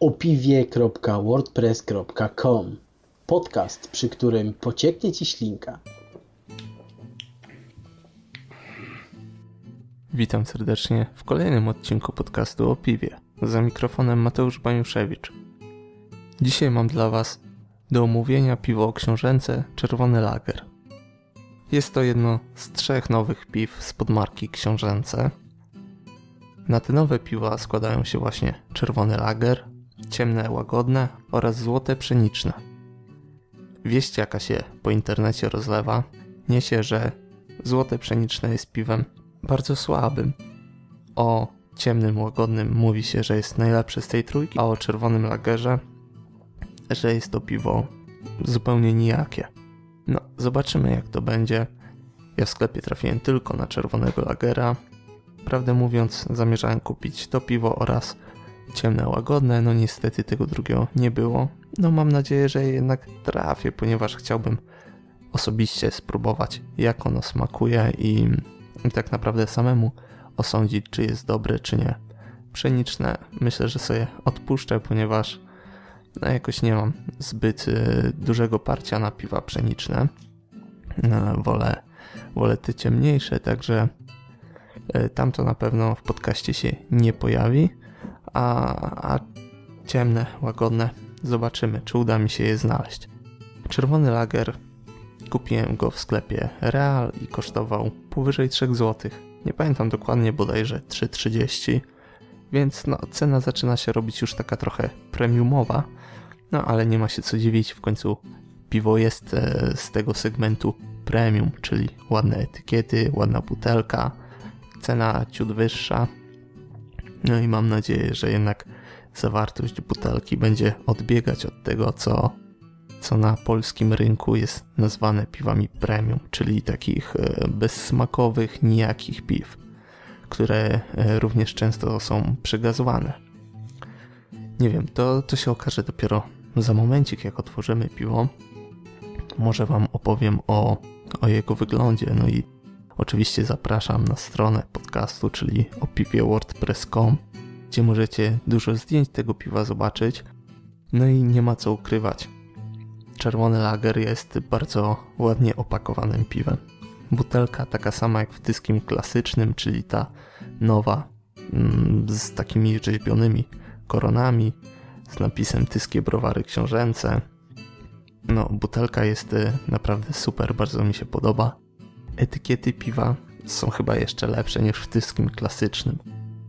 opiwie.wordpress.com Podcast, przy którym pocieknie Ci ślinka. Witam serdecznie w kolejnym odcinku podcastu o piwie. Za mikrofonem Mateusz Baniuszewicz. Dzisiaj mam dla Was do omówienia piwo książęce Czerwony Lager. Jest to jedno z trzech nowych piw z podmarki Książęce. Na te nowe piwa składają się właśnie Czerwony Lager, ciemne łagodne oraz złote pszeniczne. Wieść jaka się po internecie rozlewa niesie, że złote pszeniczne jest piwem bardzo słabym. O ciemnym łagodnym mówi się, że jest najlepsze z tej trójki, a o czerwonym lagerze, że jest to piwo zupełnie nijakie. No, zobaczymy jak to będzie. Ja w sklepie trafiłem tylko na czerwonego lagera. Prawdę mówiąc, zamierzałem kupić to piwo oraz ciemne, łagodne. No niestety tego drugiego nie było. No mam nadzieję, że jednak trafię, ponieważ chciałbym osobiście spróbować jak ono smakuje i, i tak naprawdę samemu osądzić czy jest dobre czy nie. Pszeniczne myślę, że sobie odpuszczę, ponieważ no jakoś nie mam zbyt y, dużego parcia na piwa pszeniczne. No, wolę, wolę te ciemniejsze, także y, tamto na pewno w podcaście się nie pojawi, a, a ciemne, łagodne zobaczymy, czy uda mi się je znaleźć. Czerwony lager kupiłem go w sklepie Real i kosztował powyżej 3 zł. Nie pamiętam dokładnie, bodajże 3,30 więc no, cena zaczyna się robić już taka trochę premiumowa, no ale nie ma się co dziwić, w końcu piwo jest e, z tego segmentu premium, czyli ładne etykiety, ładna butelka, cena ciut wyższa. No i mam nadzieję, że jednak zawartość butelki będzie odbiegać od tego, co, co na polskim rynku jest nazwane piwami premium, czyli takich e, bezsmakowych, nijakich piw, które e, również często są przygazowane. Nie wiem, to, to się okaże dopiero za momencik, jak otworzymy piwo. Może Wam opowiem o, o jego wyglądzie, no i oczywiście zapraszam na stronę podcastu, czyli opiwiewordpress.com, gdzie możecie dużo zdjęć tego piwa zobaczyć. No i nie ma co ukrywać. Czerwony lager jest bardzo ładnie opakowanym piwem. Butelka taka sama jak w tyskim klasycznym, czyli ta nowa mm, z takimi rzeźbionymi koronami, z napisem Tyskie Browary Książęce. No, butelka jest y, naprawdę super, bardzo mi się podoba. Etykiety piwa są chyba jeszcze lepsze niż w tyskim klasycznym.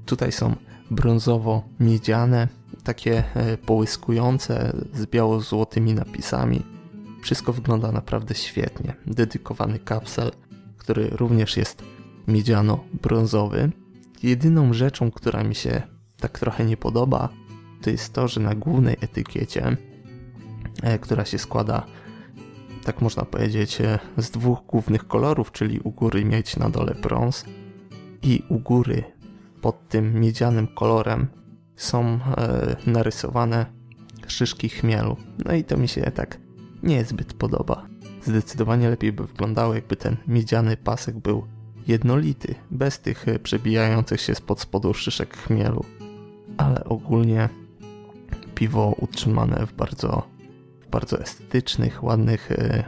Tutaj są brązowo-miedziane, takie e, połyskujące z biało-złotymi napisami. Wszystko wygląda naprawdę świetnie. Dedykowany kapsel, który również jest miedziano-brązowy. Jedyną rzeczą, która mi się tak trochę nie podoba, to jest to, że na głównej etykiecie, e, która się składa, tak można powiedzieć, e, z dwóch głównych kolorów, czyli u góry mieć na dole brąz i u góry pod tym miedzianym kolorem są e, narysowane szyszki chmielu. No i to mi się tak niezbyt podoba. Zdecydowanie lepiej by wyglądało, jakby ten miedziany pasek był jednolity, bez tych przebijających się spod spodu szyszek chmielu. Ale ogólnie piwo utrzymane w bardzo, bardzo estetycznych, ładnych e,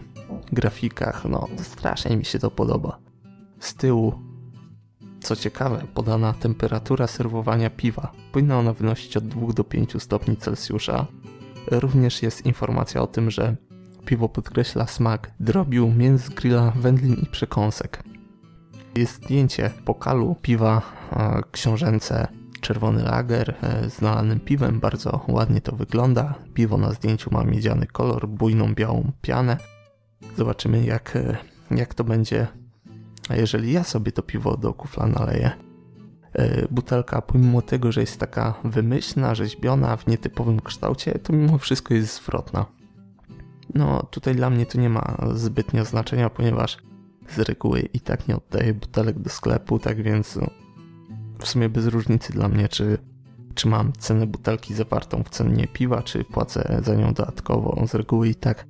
grafikach. No, strasznie mi się to podoba. Z tyłu co ciekawe, podana temperatura serwowania piwa powinna ona wynosić od 2 do 5 stopni Celsjusza. Również jest informacja o tym, że piwo podkreśla smak drobiu, mięs grilla, wędlin i przekąsek. Jest zdjęcie pokalu piwa książęce czerwony lager e, z nalanym piwem, bardzo ładnie to wygląda. Piwo na zdjęciu ma miedziany kolor, bujną białą pianę. Zobaczymy jak, e, jak to będzie a jeżeli ja sobie to piwo do kufla naleję, e, butelka, pomimo tego, że jest taka wymyślna, rzeźbiona w nietypowym kształcie, to mimo wszystko jest zwrotna. No, tutaj dla mnie to nie ma zbytnio znaczenia, ponieważ z reguły i tak nie oddaję butelek do sklepu, tak więc no, w sumie bez różnicy dla mnie, czy, czy mam cenę butelki zawartą w cenie piwa, czy płacę za nią dodatkowo. Z reguły i tak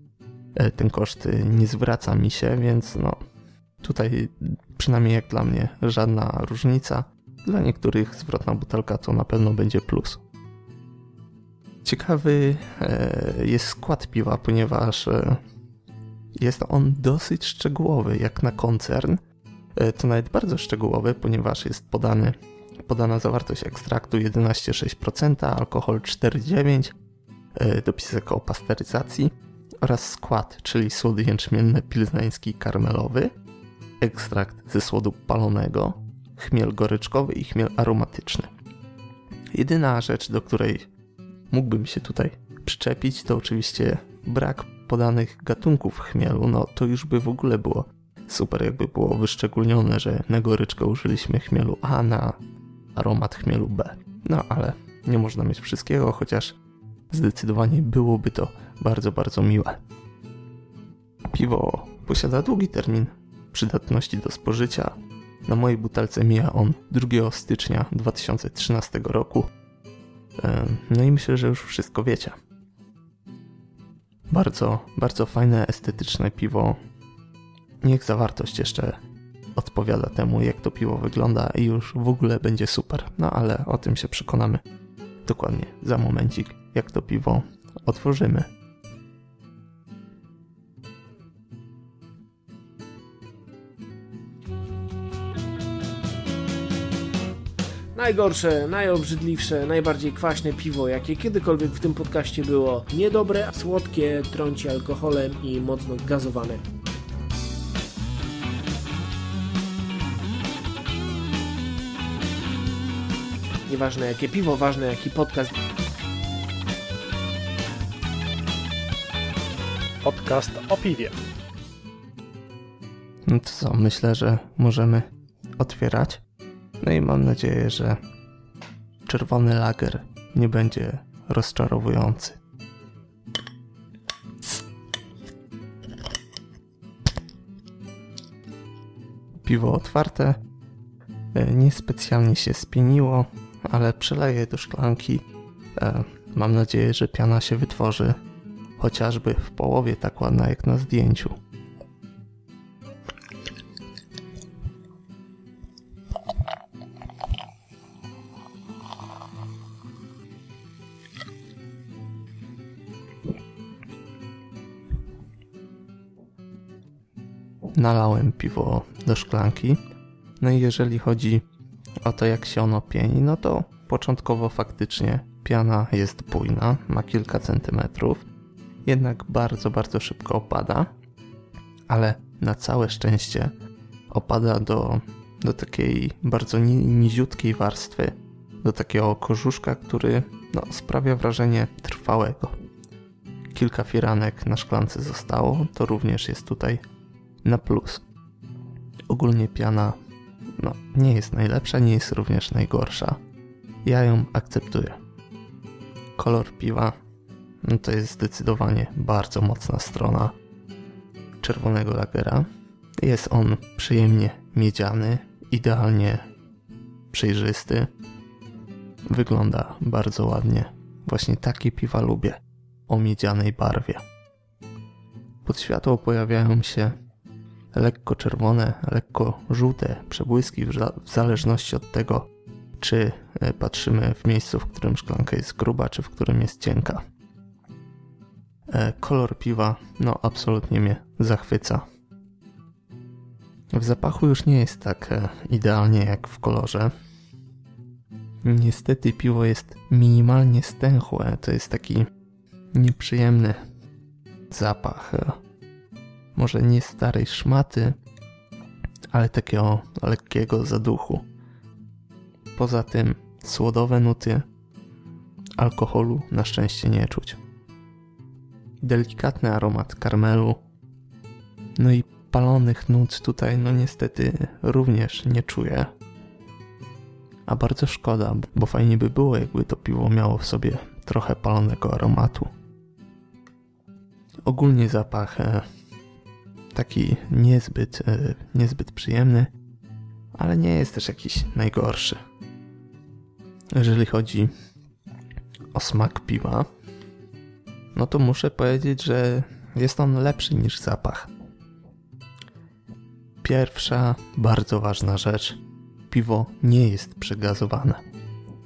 e, ten koszt nie zwraca mi się, więc no, Tutaj przynajmniej jak dla mnie żadna różnica. Dla niektórych zwrotna butelka to na pewno będzie plus. Ciekawy e, jest skład piwa, ponieważ e, jest on dosyć szczegółowy, jak na koncern. To nawet bardzo szczegółowy, ponieważ jest podany, podana zawartość ekstraktu 11,6%, alkohol 4,9%, dopisek o pasteryzacji oraz skład, czyli słody jęczmienne pilznański karmelowy, ekstrakt ze słodu palonego, chmiel goryczkowy i chmiel aromatyczny. Jedyna rzecz, do której mógłbym się tutaj przyczepić, to oczywiście brak podanych gatunków chmielu. No to już by w ogóle było super, jakby było wyszczególnione, że na goryczkę użyliśmy chmielu A na aromat chmielu B. No ale nie można mieć wszystkiego, chociaż zdecydowanie byłoby to bardzo, bardzo miłe. Piwo posiada długi termin przydatności do spożycia. Na mojej butelce mija on 2 stycznia 2013 roku. No i myślę, że już wszystko wiecie. Bardzo, bardzo fajne, estetyczne piwo. Niech zawartość jeszcze odpowiada temu, jak to piwo wygląda i już w ogóle będzie super. No ale o tym się przekonamy dokładnie za momencik, jak to piwo otworzymy. Najgorsze, najobrzydliwsze, najbardziej kwaśne piwo, jakie kiedykolwiek w tym podcaście było. Niedobre, słodkie, trąci alkoholem i mocno gazowane. Nieważne jakie piwo, ważne jaki podcast. Podcast o piwie. No to co, myślę, że możemy otwierać. No i mam nadzieję, że czerwony lager nie będzie rozczarowujący. Piwo otwarte, e, niespecjalnie się spieniło, ale przeleję do szklanki. E, mam nadzieję, że piana się wytworzy chociażby w połowie tak ładna jak na zdjęciu. nalałem piwo do szklanki. No i jeżeli chodzi o to, jak się ono pieni, no to początkowo faktycznie piana jest bujna, ma kilka centymetrów, jednak bardzo, bardzo szybko opada, ale na całe szczęście opada do, do takiej bardzo niziutkiej warstwy, do takiego korzuszka, który no, sprawia wrażenie trwałego. Kilka firanek na szklance zostało, to również jest tutaj na plus. Ogólnie piana no, nie jest najlepsza, nie jest również najgorsza. Ja ją akceptuję. Kolor piwa no to jest zdecydowanie bardzo mocna strona czerwonego lagera. Jest on przyjemnie miedziany, idealnie przejrzysty. Wygląda bardzo ładnie. Właśnie takie piwa lubię o miedzianej barwie. Pod światło pojawiają się lekko czerwone, lekko żółte przebłyski w zależności od tego, czy e, patrzymy w miejscu, w którym szklanka jest gruba, czy w którym jest cienka. E, kolor piwa, no absolutnie mnie zachwyca. W zapachu już nie jest tak e, idealnie jak w kolorze. Niestety piwo jest minimalnie stęchłe, to jest taki nieprzyjemny zapach może nie starej szmaty, ale takiego lekkiego zaduchu. Poza tym słodowe nuty alkoholu na szczęście nie czuć. Delikatny aromat karmelu, no i palonych nut tutaj no niestety również nie czuję. A bardzo szkoda, bo fajnie by było jakby to piwo miało w sobie trochę palonego aromatu. Ogólnie zapach e, taki niezbyt, e, niezbyt przyjemny, ale nie jest też jakiś najgorszy. Jeżeli chodzi o smak piwa, no to muszę powiedzieć, że jest on lepszy niż zapach. Pierwsza, bardzo ważna rzecz. Piwo nie jest przegazowane.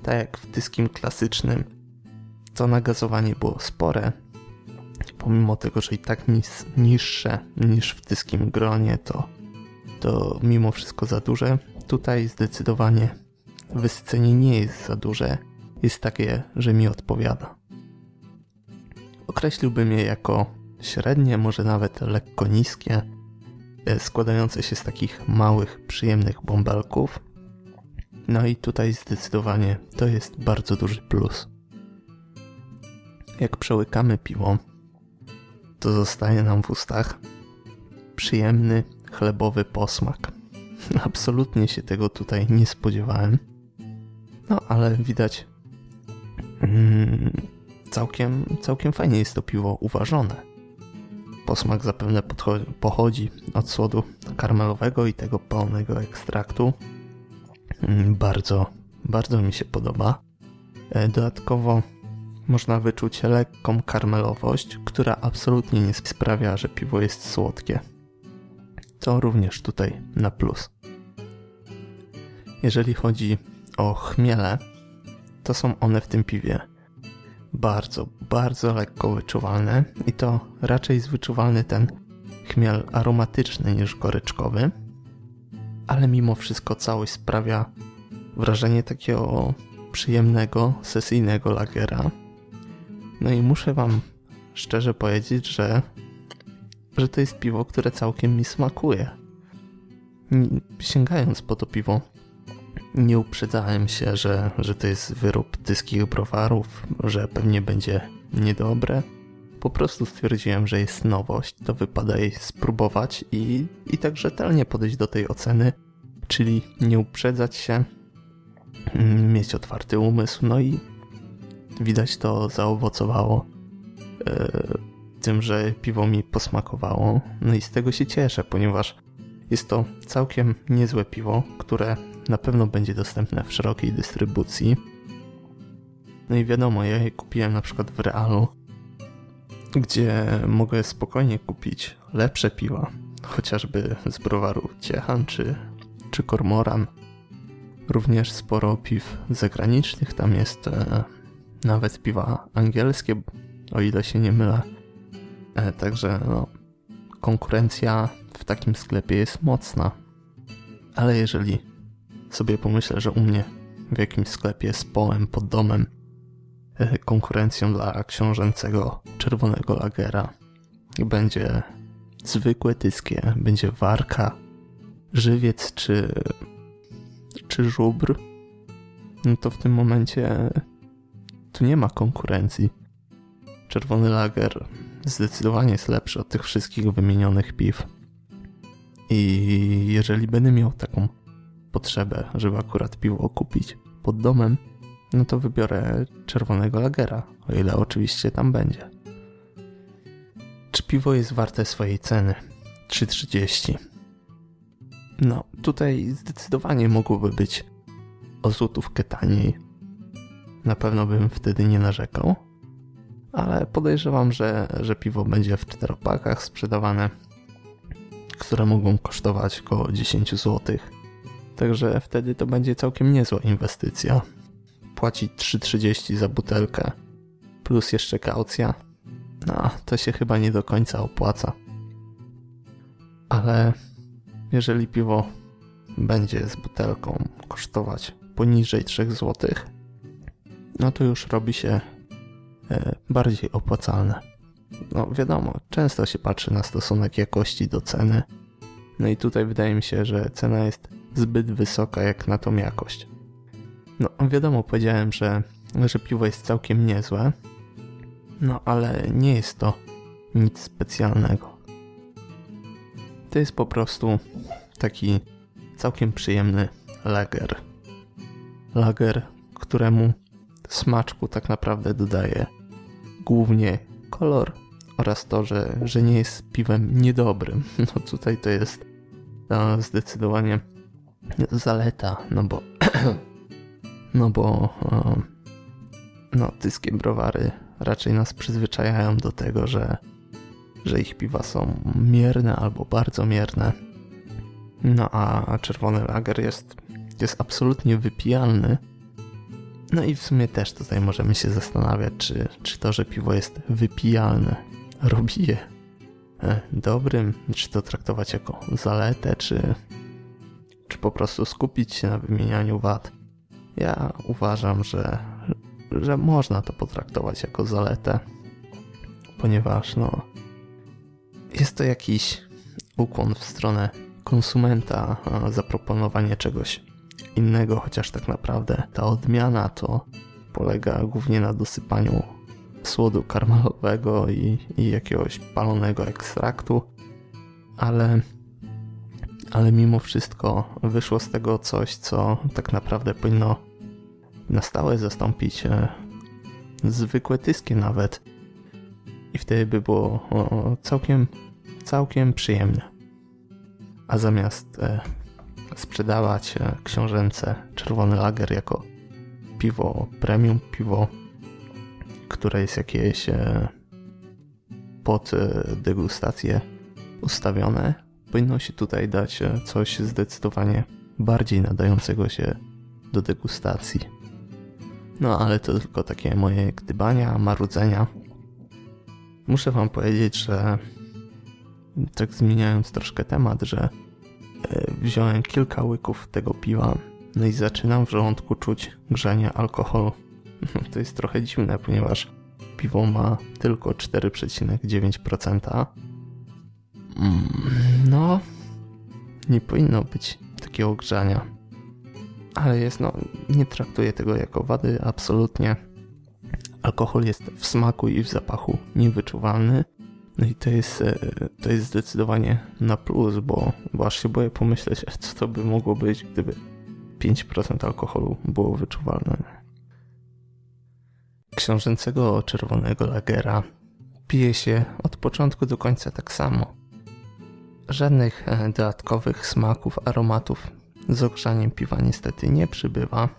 Tak jak w tyskim klasycznym, to nagazowanie było spore, pomimo tego, że i tak nis, niższe niż w tyskim gronie, to, to mimo wszystko za duże. Tutaj zdecydowanie wysycenie nie jest za duże, jest takie, że mi odpowiada. Określiłbym je jako średnie, może nawet lekko niskie, e, składające się z takich małych, przyjemnych bąbelków. No i tutaj zdecydowanie to jest bardzo duży plus. Jak przełykamy piwo, to zostaje nam w ustach przyjemny, chlebowy posmak. Absolutnie się tego tutaj nie spodziewałem. No ale widać mm, całkiem, całkiem fajnie jest to piwo uważone. Posmak zapewne pochodzi od słodu karmelowego i tego pełnego ekstraktu. Mm, bardzo, bardzo mi się podoba. E, dodatkowo można wyczuć lekką karmelowość, która absolutnie nie sprawia, że piwo jest słodkie. To również tutaj na plus. Jeżeli chodzi o chmiele, to są one w tym piwie bardzo, bardzo lekko wyczuwalne i to raczej jest wyczuwalny ten chmiel aromatyczny niż goryczkowy, ale mimo wszystko całość sprawia wrażenie takiego przyjemnego, sesyjnego lagera. No i muszę wam szczerze powiedzieć, że, że to jest piwo, które całkiem mi smakuje. Sięgając po to piwo, nie uprzedzałem się, że, że to jest wyrób tyskich browarów, że pewnie będzie niedobre. Po prostu stwierdziłem, że jest nowość, to wypada jej spróbować i, i tak rzetelnie podejść do tej oceny, czyli nie uprzedzać się, mm, mieć otwarty umysł, no i widać to zaowocowało e, tym, że piwo mi posmakowało. No i z tego się cieszę, ponieważ jest to całkiem niezłe piwo, które na pewno będzie dostępne w szerokiej dystrybucji. No i wiadomo, ja je kupiłem na przykład w Realu, gdzie mogę spokojnie kupić lepsze piwa, chociażby z browaru Ciechan czy, czy Kormoran. Również sporo piw zagranicznych, tam jest e, nawet piwa angielskie, o ile się nie mylę. E, także no, konkurencja w takim sklepie jest mocna. Ale jeżeli sobie pomyślę, że u mnie w jakimś sklepie z połem pod domem e, konkurencją dla książęcego czerwonego lagera będzie zwykłe tyskie, będzie warka, żywiec czy, czy żubr, no to w tym momencie tu nie ma konkurencji. Czerwony lager zdecydowanie jest lepszy od tych wszystkich wymienionych piw. I jeżeli będę miał taką potrzebę, żeby akurat piwo kupić pod domem, no to wybiorę czerwonego lagera, o ile oczywiście tam będzie. Czy piwo jest warte swojej ceny? 3,30. No, tutaj zdecydowanie mogłoby być o złotówkę taniej. Na pewno bym wtedy nie narzekał, ale podejrzewam, że, że piwo będzie w czteropakach sprzedawane, które mogą kosztować około 10 złotych Także wtedy to będzie całkiem niezła inwestycja. Płacić 3,30 za butelkę plus jeszcze kaucja. No, to się chyba nie do końca opłaca. Ale jeżeli piwo będzie z butelką kosztować poniżej 3 zł, no to już robi się e, bardziej opłacalne. No wiadomo, często się patrzy na stosunek jakości do ceny. No i tutaj wydaje mi się, że cena jest zbyt wysoka jak na tą jakość. No wiadomo, powiedziałem, że, że piwo jest całkiem niezłe, no ale nie jest to nic specjalnego. To jest po prostu taki całkiem przyjemny lager. Lager, któremu smaczku tak naprawdę dodaje głównie kolor oraz to, że, że nie jest piwem niedobrym. No tutaj to jest zdecydowanie zaleta, no bo no bo no tyskie browary raczej nas przyzwyczajają do tego, że że ich piwa są mierne albo bardzo mierne. No a czerwony lager jest, jest absolutnie wypijalny. No i w sumie też tutaj możemy się zastanawiać, czy, czy to, że piwo jest wypijalne, robi je e, dobrym, czy to traktować jako zaletę, czy, czy po prostu skupić się na wymienianiu wad. Ja uważam, że, że można to potraktować jako zaletę, ponieważ no, jest to jakiś ukłon w stronę konsumenta, zaproponowanie czegoś innego, chociaż tak naprawdę ta odmiana to polega głównie na dosypaniu słodu karmelowego i, i jakiegoś palonego ekstraktu, ale, ale mimo wszystko wyszło z tego coś, co tak naprawdę powinno na stałe zastąpić e, zwykłe tyskie nawet i wtedy by było całkiem, całkiem przyjemne. A zamiast e, sprzedawać e, książęce czerwony lager jako piwo premium, piwo, które jest jakieś e, pod degustację ustawione, powinno się tutaj dać coś zdecydowanie bardziej nadającego się do degustacji. No ale to tylko takie moje gdybania, marudzenia. Muszę wam powiedzieć, że tak zmieniając troszkę temat, że e, wziąłem kilka łyków tego piwa, no i zaczynam w żołądku czuć grzanie alkoholu. To jest trochę dziwne, ponieważ piwo ma tylko 4,9%. Mm, no, nie powinno być takiego grzania. Ale jest, no, nie traktuję tego jako wady, absolutnie. Alkohol jest w smaku i w zapachu niewyczuwalny. No i to jest, e, to jest zdecydowanie na plus, bo, bo aż się boję pomyśleć, co to by mogło być, gdyby 5% alkoholu było wyczuwalne. Książęcego czerwonego lagera pije się od początku do końca tak samo. Żadnych e, dodatkowych smaków, aromatów z ogrzaniem piwa niestety nie przybywa.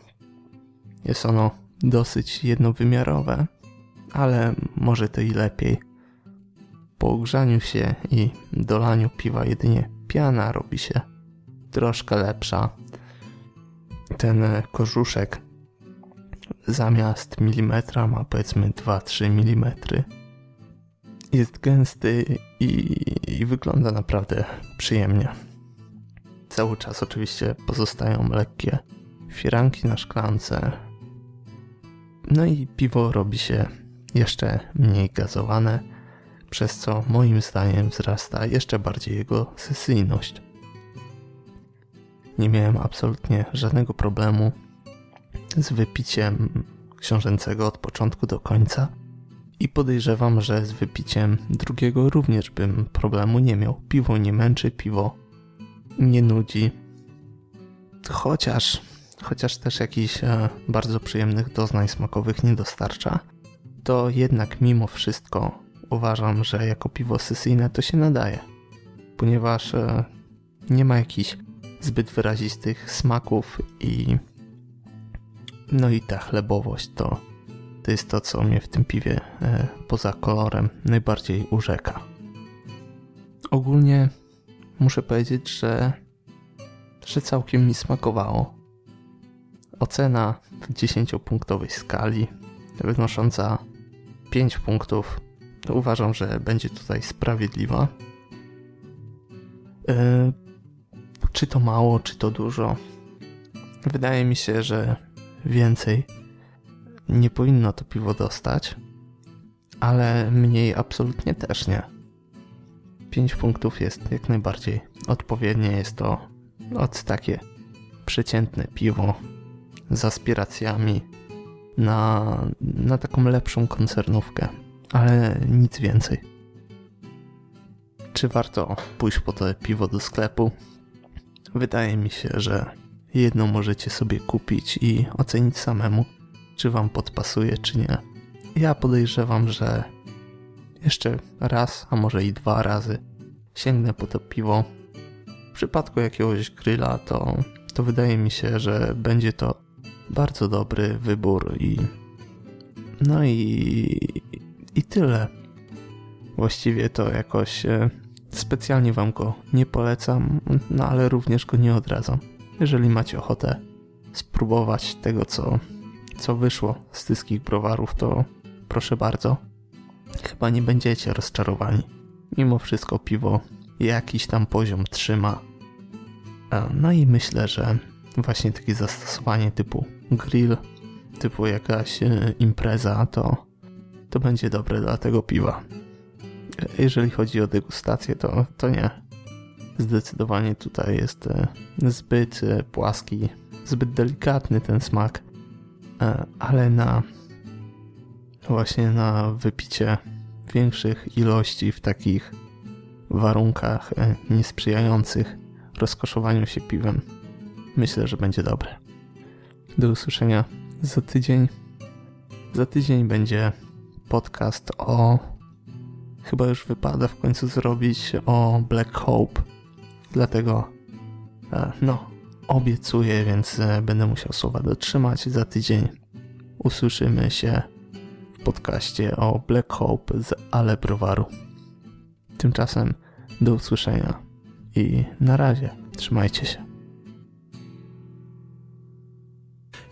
Jest ono dosyć jednowymiarowe, ale może to i lepiej. Po ogrzaniu się i dolaniu piwa jedynie piana robi się troszkę lepsza. Ten korzuszek zamiast milimetra ma powiedzmy 2-3 mm. Jest gęsty i, i wygląda naprawdę przyjemnie. Cały czas oczywiście pozostają lekkie firanki na szklance, no i piwo robi się jeszcze mniej gazowane, przez co moim zdaniem wzrasta jeszcze bardziej jego sesyjność. Nie miałem absolutnie żadnego problemu z wypiciem książęcego od początku do końca i podejrzewam, że z wypiciem drugiego również bym problemu nie miał. Piwo nie męczy, piwo nie nudzi. Chociaż chociaż też jakichś e, bardzo przyjemnych doznań smakowych nie dostarcza, to jednak mimo wszystko uważam, że jako piwo sesyjne to się nadaje, ponieważ e, nie ma jakichś zbyt wyrazistych smaków i no i ta chlebowość to, to jest to, co mnie w tym piwie e, poza kolorem najbardziej urzeka. Ogólnie muszę powiedzieć, że, że całkiem mi smakowało. Ocena w 10-punktowej skali wynosząca 5 punktów uważam, że będzie tutaj sprawiedliwa. Yy, czy to mało, czy to dużo? Wydaje mi się, że więcej nie powinno to piwo dostać, ale mniej absolutnie też nie. 5 punktów jest jak najbardziej odpowiednie. Jest to od takie przeciętne piwo z aspiracjami na, na taką lepszą koncernówkę, ale nic więcej. Czy warto pójść po to piwo do sklepu? Wydaje mi się, że jedno możecie sobie kupić i ocenić samemu, czy wam podpasuje, czy nie. Ja podejrzewam, że jeszcze raz, a może i dwa razy sięgnę po to piwo. W przypadku jakiegoś grilla to, to wydaje mi się, że będzie to bardzo dobry wybór i no i i tyle. Właściwie to jakoś e, specjalnie wam go nie polecam, no ale również go nie odradzam. Jeżeli macie ochotę spróbować tego, co, co wyszło z tyskich browarów, to proszę bardzo, chyba nie będziecie rozczarowani. Mimo wszystko piwo jakiś tam poziom trzyma. E, no i myślę, że właśnie takie zastosowanie typu grill, typu jakaś e, impreza, to, to będzie dobre dla tego piwa. E, jeżeli chodzi o degustację, to, to nie. Zdecydowanie tutaj jest zbyt płaski, zbyt delikatny ten smak, ale na właśnie na wypicie większych ilości w takich warunkach niesprzyjających rozkoszowaniu się piwem. Myślę, że będzie dobre. Do usłyszenia za tydzień. Za tydzień będzie podcast o. Chyba już wypada w końcu zrobić o Black Hope. Dlatego, e, no, obiecuję, więc e, będę musiał słowa dotrzymać. Za tydzień usłyszymy się w podcaście o Black Hope z Ale Browaru. Tymczasem do usłyszenia i na razie. Trzymajcie się.